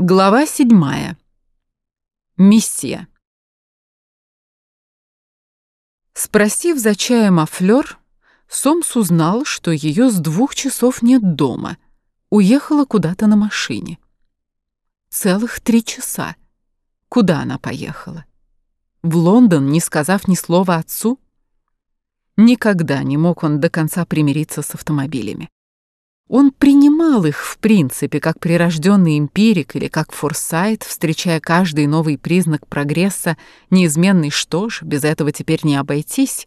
Глава седьмая. Миссия. Спросив за чаем о Флёр, Сомс узнал, что ее с двух часов нет дома. Уехала куда-то на машине. Целых три часа. Куда она поехала? В Лондон, не сказав ни слова отцу? Никогда не мог он до конца примириться с автомобилями. Он принимал их в принципе как прирожденный эмпирик или как форсайт, встречая каждый новый признак прогресса, неизменный что ж, без этого теперь не обойтись.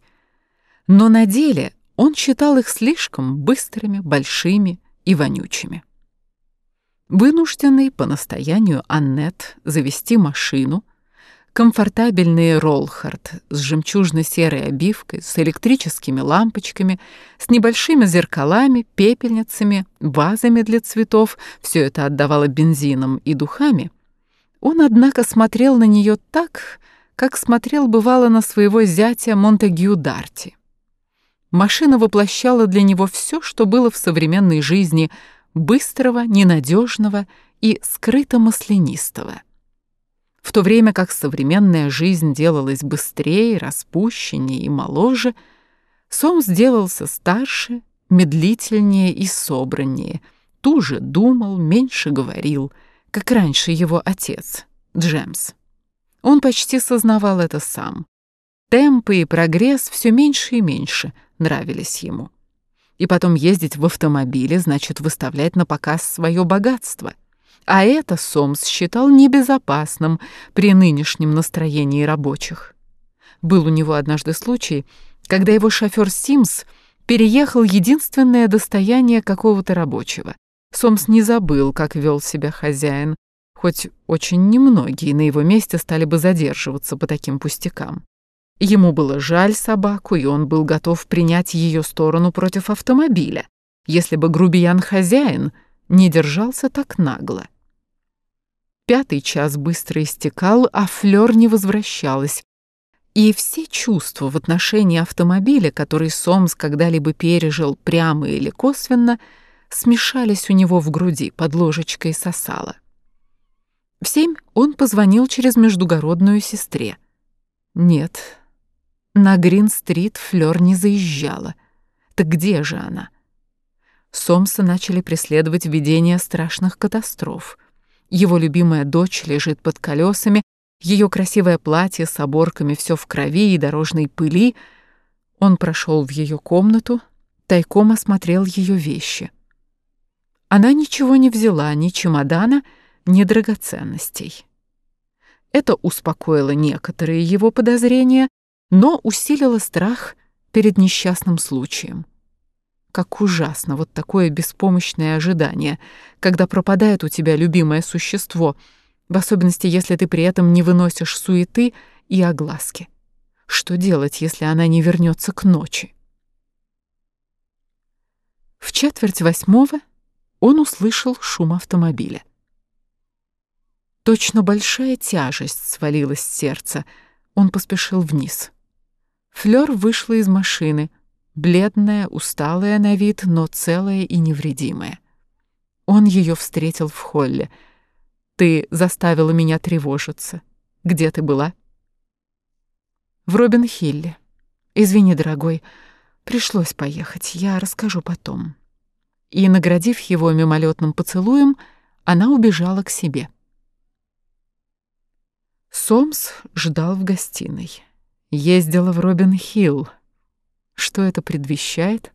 Но на деле он считал их слишком быстрыми, большими и вонючими. Вынужденный по настоянию Аннет завести машину — комфортабельный Роллхард с жемчужно-серой обивкой, с электрическими лампочками, с небольшими зеркалами, пепельницами, вазами для цветов, все это отдавало бензином и духами. Он, однако, смотрел на нее так, как смотрел бывало на своего зятя Монтегю Дарти. Машина воплощала для него все, что было в современной жизни быстрого, ненадежного и скрыто-маслянистого в то время как современная жизнь делалась быстрее, распущеннее и моложе, Сом сделался старше, медлительнее и собраннее, туже думал, меньше говорил, как раньше его отец, Джемс. Он почти сознавал это сам. Темпы и прогресс все меньше и меньше нравились ему. И потом ездить в автомобиле значит выставлять на показ свое богатство. А это Сомс считал небезопасным при нынешнем настроении рабочих. Был у него однажды случай, когда его шофер Симс переехал единственное достояние какого-то рабочего. Сомс не забыл, как вел себя хозяин, хоть очень немногие на его месте стали бы задерживаться по таким пустякам. Ему было жаль собаку, и он был готов принять ее сторону против автомобиля, если бы грубиян-хозяин не держался так нагло. Пятый час быстро истекал, а Флёр не возвращалась. И все чувства в отношении автомобиля, который Сомс когда-либо пережил прямо или косвенно, смешались у него в груди, под ложечкой сосала. В семь он позвонил через междугородную сестре. Нет, на Грин-стрит Флёр не заезжала. Так где же она? Сомса начали преследовать видения страшных катастроф. Его любимая дочь лежит под колесами, ее красивое платье с оборками все в крови и дорожной пыли. Он прошел в ее комнату, тайком осмотрел ее вещи. Она ничего не взяла, ни чемодана, ни драгоценностей. Это успокоило некоторые его подозрения, но усилило страх перед несчастным случаем. Как ужасно вот такое беспомощное ожидание, когда пропадает у тебя любимое существо, в особенности, если ты при этом не выносишь суеты и огласки. Что делать, если она не вернется к ночи? В четверть восьмого он услышал шум автомобиля. Точно большая тяжесть свалилась с сердца. Он поспешил вниз. Флёр вышла из машины — бледная, усталая на вид, но целая и невредимая. Он ее встретил в холле. «Ты заставила меня тревожиться. Где ты была?» «В Робин-Хилле. Извини, дорогой, пришлось поехать, я расскажу потом». И, наградив его мимолетным поцелуем, она убежала к себе. Сомс ждал в гостиной. Ездила в Робин-Хилл. Что это предвещает?